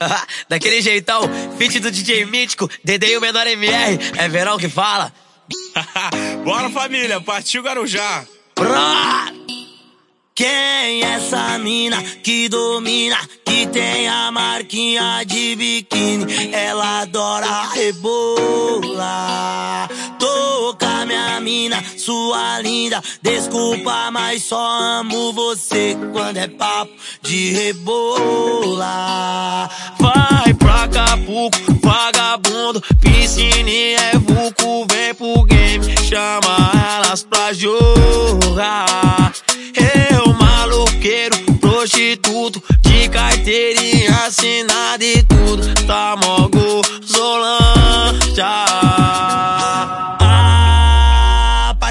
Daquele jeitão, fit do DJ Mítico, Dedei o menor MR, é verão que fala. Bora família, partiu Guarujá. Quem é essa mina que domina, que tem a marquinha de biquíni? Ela adora rebolar. Sua linda. Desculpa, mas só amo você quando é papo de rebolar. Vai pra Acapulco, vagabundo, piscininha é vulco, vem pro game, chama elas pra jogar. Eu maluqueiro, prostituto, de carteirinha assinada e tudo, tá mó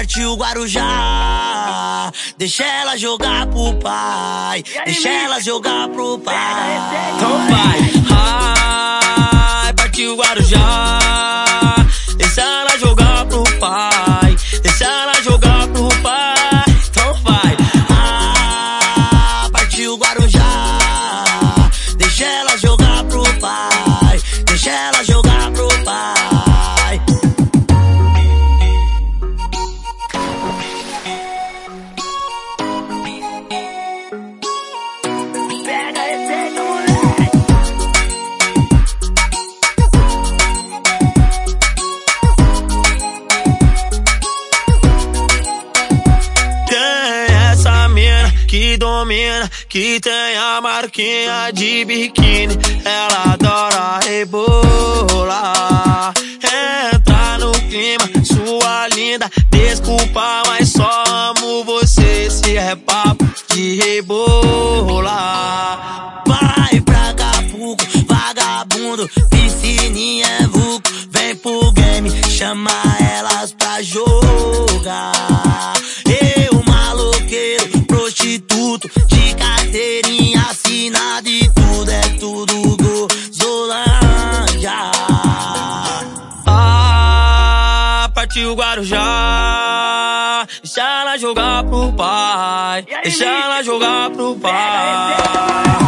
partiu Guarujá. Deixa ela jogar pro pai. Deixa ela jogar pro pai. Então vai, ai, partiu Guarujá. Que domina, que tem a marquinha de biquíni. Ela adora rebolar, entra no clima, sua linda. Desculpa, mas só amo você. Se é papo de rebolar. Vai pra Acapulco, vagabundo, piscininha é vulco, vem pro game, chama elas pra jogar. Ah, partiu Guarujá. Deixa ela jogar pro pai. Deixa ela jogar pro pai.